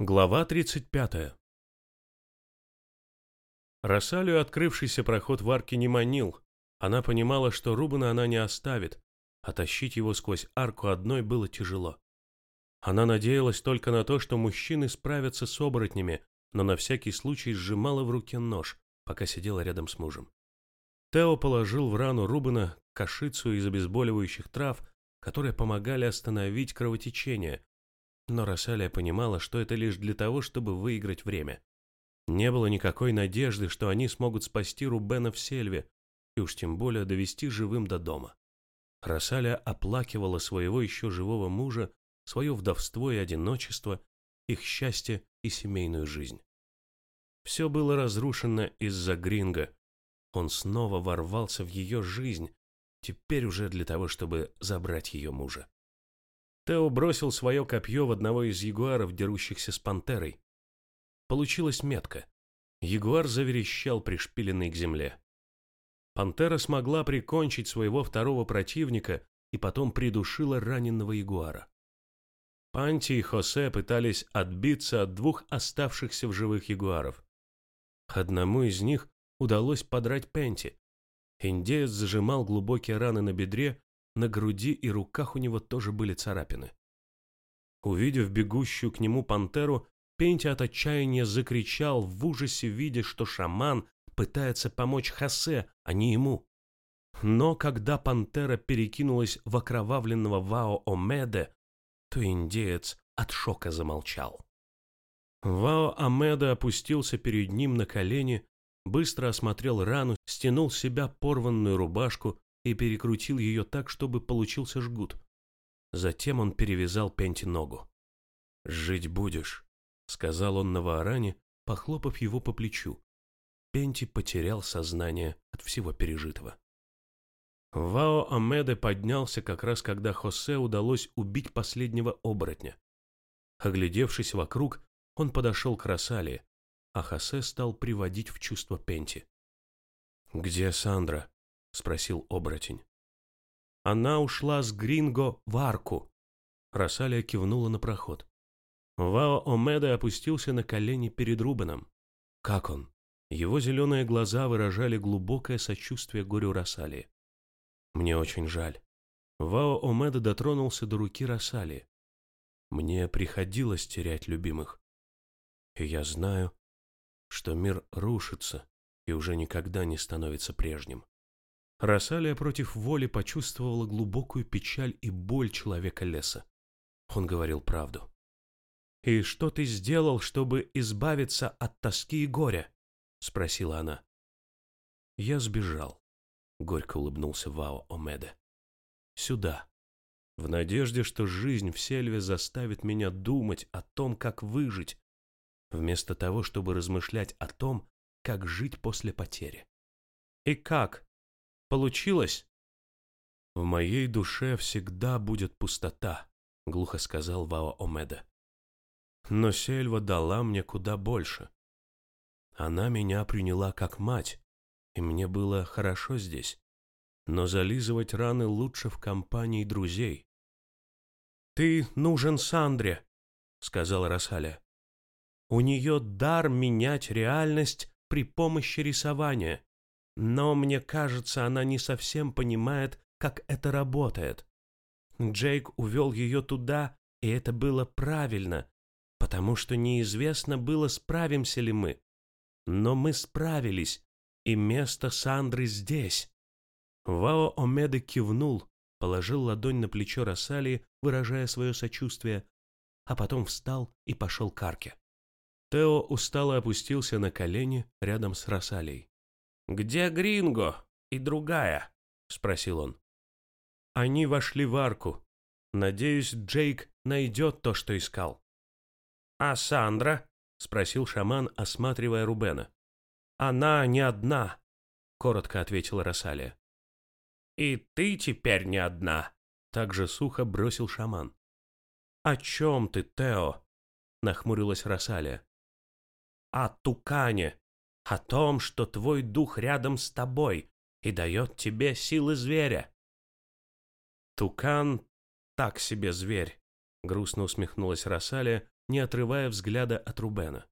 Глава 35. Рассалию открывшийся проход в арке не манил. Она понимала, что Рубана она не оставит, а тащить его сквозь арку одной было тяжело. Она надеялась только на то, что мужчины справятся с оборотнями, но на всякий случай сжимала в руке нож, пока сидела рядом с мужем. Тео положил в рану Рубана кашицу из обезболивающих трав, которые помогали остановить кровотечение, но Рассалия понимала, что это лишь для того, чтобы выиграть время. Не было никакой надежды, что они смогут спасти Рубена в сельве, и уж тем более довести живым до дома. Рассалия оплакивала своего еще живого мужа, свое вдовство и одиночество, их счастье и семейную жизнь. Все было разрушено из-за Гринга. Он снова ворвался в ее жизнь, теперь уже для того, чтобы забрать ее мужа. Тео бросил свое копье в одного из ягуаров, дерущихся с пантерой. Получилась метка. Ягуар заверещал, пришпиленный к земле. Пантера смогла прикончить своего второго противника и потом придушила раненого ягуара. Панти и Хосе пытались отбиться от двух оставшихся в живых ягуаров. Одному из них удалось подрать Пенти. Индеец зажимал глубокие раны на бедре, на груди и руках у него тоже были царапины. Увидев бегущую к нему пантеру, Пенти от отчаяния закричал в ужасе, видя, что шаман пытается помочь Хосе, а не ему. Но когда пантера перекинулась в окровавленного Вао Омеде, то индеец от шока замолчал. Вао Омеде опустился перед ним на колени, быстро осмотрел рану, стянул с себя порванную рубашку и перекрутил ее так, чтобы получился жгут. Затем он перевязал Пенти ногу. «Жить будешь», — сказал он на Вааране, похлопав его по плечу. Пенти потерял сознание от всего пережитого. Вао Амеде поднялся как раз когда Хосе удалось убить последнего оборотня. Оглядевшись вокруг, он подошел к Росалии, а Хосе стал приводить в чувство Пенти. «Где Сандра?» — спросил оборотень. Она ушла с Гринго в арку. Росалия кивнула на проход. Вао Омеда опустился на колени перед Рубеном. Как он? Его зеленые глаза выражали глубокое сочувствие горю Росалии. Мне очень жаль. Вао Омеда дотронулся до руки Росалии. Мне приходилось терять любимых. И я знаю, что мир рушится и уже никогда не становится прежним. Рассалия против воли почувствовала глубокую печаль и боль человека леса. Он говорил правду. «И что ты сделал, чтобы избавиться от тоски и горя?» — спросила она. «Я сбежал», — горько улыбнулся Вао Омеде. «Сюда, в надежде, что жизнь в сельве заставит меня думать о том, как выжить, вместо того, чтобы размышлять о том, как жить после потери». «И как?» Получилось?» «В моей душе всегда будет пустота», — глухо сказал Вао Омеда. «Но Сельва дала мне куда больше. Она меня приняла как мать, и мне было хорошо здесь. Но зализывать раны лучше в компании друзей». «Ты нужен Сандре», — сказала Росаля. «У нее дар менять реальность при помощи рисования. Но мне кажется, она не совсем понимает, как это работает. Джейк увел ее туда, и это было правильно, потому что неизвестно было, справимся ли мы. Но мы справились, и место Сандры здесь. Вао Омеда кивнул, положил ладонь на плечо Рассалии, выражая свое сочувствие, а потом встал и пошел к арке. Тео устало опустился на колени рядом с Рассалией. «Где Гринго и другая?» — спросил он. Они вошли в арку. Надеюсь, Джейк найдет то, что искал. «А Сандра?» — спросил шаман, осматривая Рубена. «Она не одна», — коротко ответила Росалия. «И ты теперь не одна», — также сухо бросил шаман. «О чем ты, Тео?» — нахмурилась Росалия. «О Тукане», о том, что твой дух рядом с тобой и дает тебе силы зверя. Тукан так себе зверь, грустно усмехнулась Росалия, не отрывая взгляда от Рубена.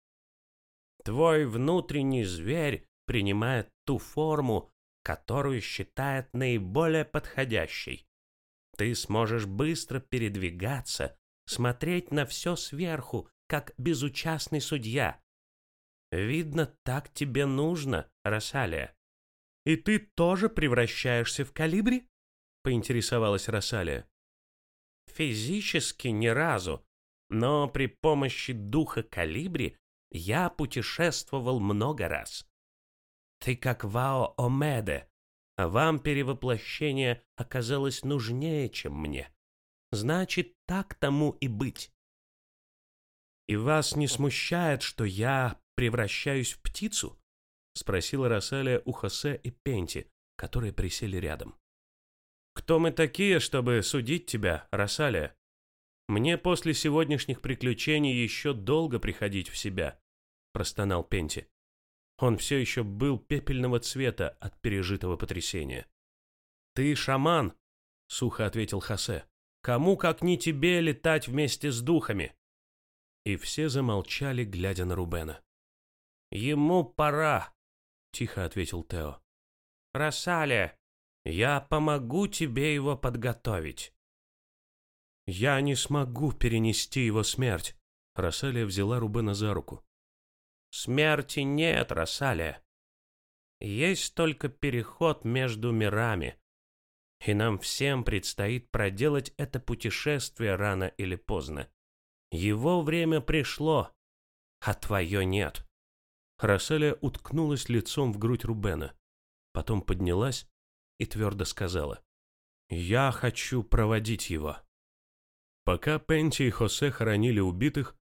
«Твой внутренний зверь принимает ту форму, которую считает наиболее подходящей. Ты сможешь быстро передвигаться, смотреть на все сверху, как безучастный судья. Видно, так тебе нужно, Рассалия. «И ты тоже превращаешься в калибри?» — поинтересовалась Рассалия. «Физически ни разу, но при помощи духа калибри я путешествовал много раз. Ты как Вао Омеде, а вам перевоплощение оказалось нужнее, чем мне. Значит, так тому и быть. И вас не смущает, что я превращаюсь в птицу? Спросила Рассалия у Хосе и Пенти, которые присели рядом. Кто мы такие, чтобы судить тебя, Рассалия? Мне после сегодняшних приключений еще долго приходить в себя, простонал Пенти. Он все еще был пепельного цвета от пережитого потрясения. «Ты шаман», — сухо ответил Хосе. «Кому, как не тебе, летать вместе с духами?» И все замолчали, глядя на Рубена. «Ему пора», — тихо ответил Тео. «Рассалия, я помогу тебе его подготовить». «Я не смогу перенести его смерть», — Рассалия взяла Рубена за руку. Смерти нет, Рассалия. Есть только переход между мирами. И нам всем предстоит проделать это путешествие рано или поздно. Его время пришло, а твое нет. Рассалия уткнулась лицом в грудь Рубена. Потом поднялась и твердо сказала. «Я хочу проводить его». Пока Пенти и Хосе хоронили убитых,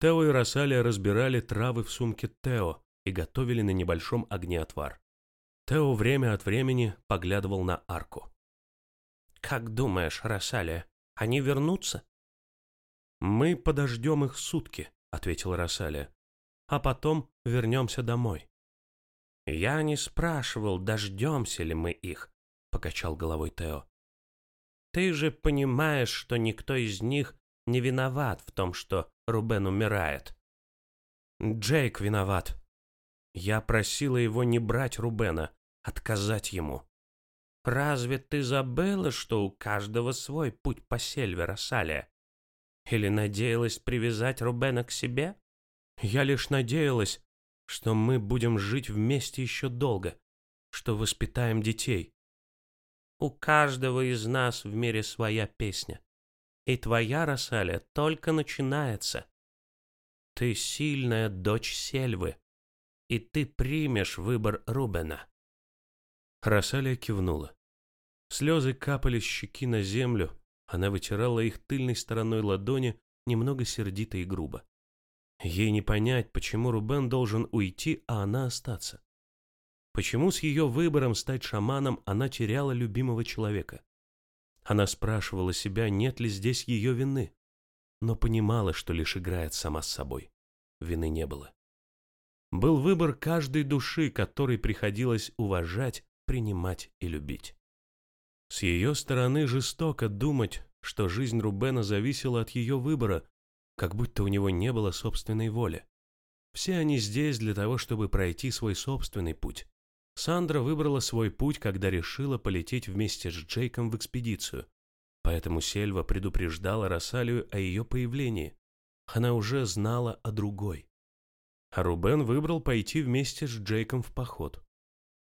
Тео и Росалия разбирали травы в сумке Тео и готовили на небольшом огне отвар. Тео время от времени поглядывал на арку. «Как думаешь, Росалия, они вернутся?» «Мы подождем их сутки», — ответила Росалия. «А потом вернемся домой». «Я не спрашивал, дождемся ли мы их», — покачал головой Тео. «Ты же понимаешь, что никто из них не виноват в том, что Рубен умирает. Джейк виноват. Я просила его не брать Рубена, отказать ему. Разве ты забыла, что у каждого свой путь по сельве, Рассалия? Или надеялась привязать Рубена к себе? Я лишь надеялась, что мы будем жить вместе еще долго, что воспитаем детей. У каждого из нас в мире своя песня. И твоя, Рассалия, только начинается. Ты сильная дочь Сельвы, и ты примешь выбор Рубена. Рассалия кивнула. Слезы капали с щеки на землю, она вытирала их тыльной стороной ладони, немного сердито и грубо. Ей не понять, почему Рубен должен уйти, а она остаться. Почему с ее выбором стать шаманом она теряла любимого человека? Она спрашивала себя, нет ли здесь ее вины, но понимала, что лишь играет сама с собой. Вины не было. Был выбор каждой души, который приходилось уважать, принимать и любить. С ее стороны жестоко думать, что жизнь Рубена зависела от ее выбора, как будто у него не было собственной воли. Все они здесь для того, чтобы пройти свой собственный путь, Сандра выбрала свой путь, когда решила полететь вместе с Джейком в экспедицию. Поэтому Сельва предупреждала Рассалию о ее появлении. Она уже знала о другой. А Рубен выбрал пойти вместе с Джейком в поход.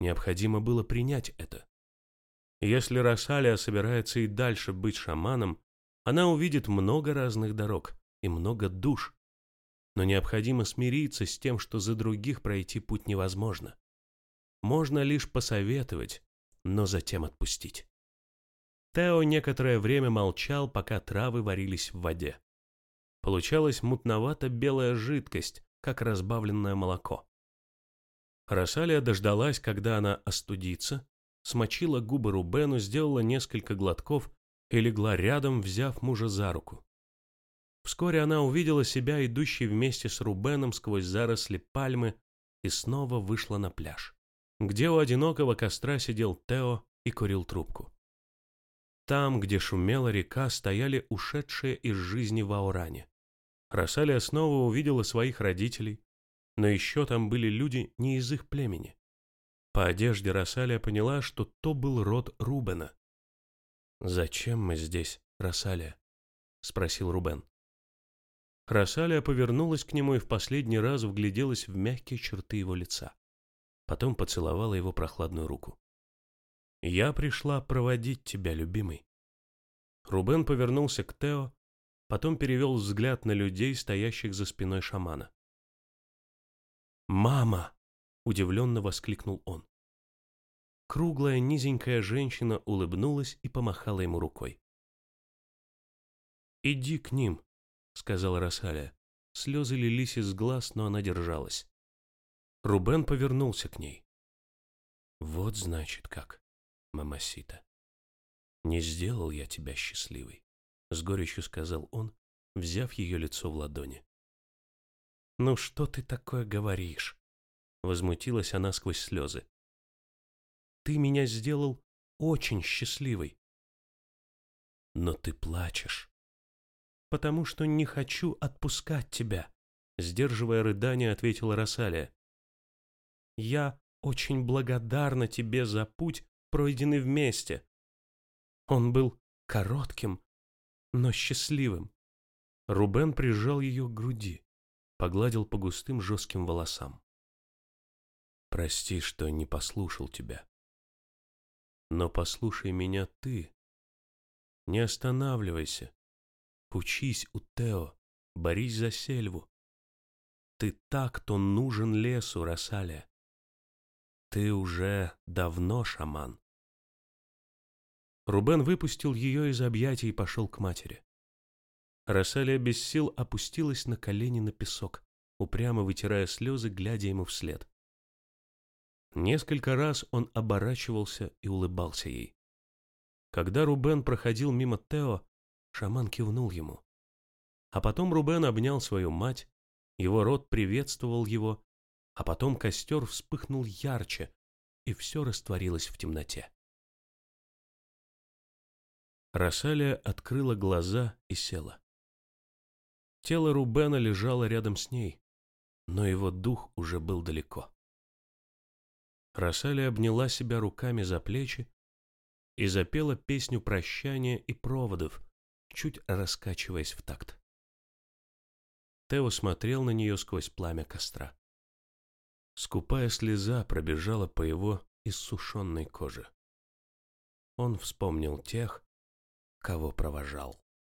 Необходимо было принять это. Если Рассалия собирается и дальше быть шаманом, она увидит много разных дорог и много душ. Но необходимо смириться с тем, что за других пройти путь невозможно можно лишь посоветовать, но затем отпустить. Тео некоторое время молчал, пока травы варились в воде. Получалась мутновато-белая жидкость, как разбавленное молоко. Росалия дождалась, когда она остудится, смочила губы Рубену, сделала несколько глотков и легла рядом, взяв мужа за руку. Вскоре она увидела себя, идущей вместе с Рубеном сквозь заросли пальмы, и снова вышла на пляж где у одинокого костра сидел Тео и курил трубку. Там, где шумела река, стояли ушедшие из жизни в Ауране. Рассалия снова увидела своих родителей, но еще там были люди не из их племени. По одежде Рассалия поняла, что то был род Рубена. «Зачем мы здесь, Рассалия?» — спросил Рубен. Рассалия повернулась к нему и в последний раз вгляделась в мягкие черты его лица. Потом поцеловала его прохладную руку. «Я пришла проводить тебя, любимый». Рубен повернулся к Тео, потом перевел взгляд на людей, стоящих за спиной шамана. «Мама!» — удивленно воскликнул он. Круглая низенькая женщина улыбнулась и помахала ему рукой. «Иди к ним», — сказала Рассалия. Слезы лились из глаз, но она держалась. Рубен повернулся к ней. «Вот значит как, мамасита. Не сделал я тебя счастливой», — с горечью сказал он, взяв ее лицо в ладони. «Ну что ты такое говоришь?» Возмутилась она сквозь слезы. «Ты меня сделал очень счастливой». «Но ты плачешь». «Потому что не хочу отпускать тебя», сдерживая рыдание, ответила Росалия. «Я очень благодарна тебе за путь, пройденный вместе. Он был коротким, но счастливым». Рубен прижал ее к груди погладил по густым жестким волосам. «Прости, что не послушал тебя. Но послушай меня ты. Не останавливайся. Учись у Тео, борись за сельву. Ты так, кто нужен лесу, Росалия. Ты уже давно шаман». Рубен выпустил ее из объятий и пошел к матери. Рассалия без сил опустилась на колени на песок, упрямо вытирая слезы, глядя ему вслед. Несколько раз он оборачивался и улыбался ей. Когда Рубен проходил мимо Тео, шаман кивнул ему. А потом Рубен обнял свою мать, его род приветствовал его, а потом костер вспыхнул ярче, и все растворилось в темноте. Рассалия открыла глаза и села. Тело Рубена лежало рядом с ней, но его дух уже был далеко. Рассали обняла себя руками за плечи и запела песню прощания и проводов, чуть раскачиваясь в такт. Тео смотрел на нее сквозь пламя костра. Скупая слеза пробежала по его иссушенной коже. Он вспомнил тех, кого провожал.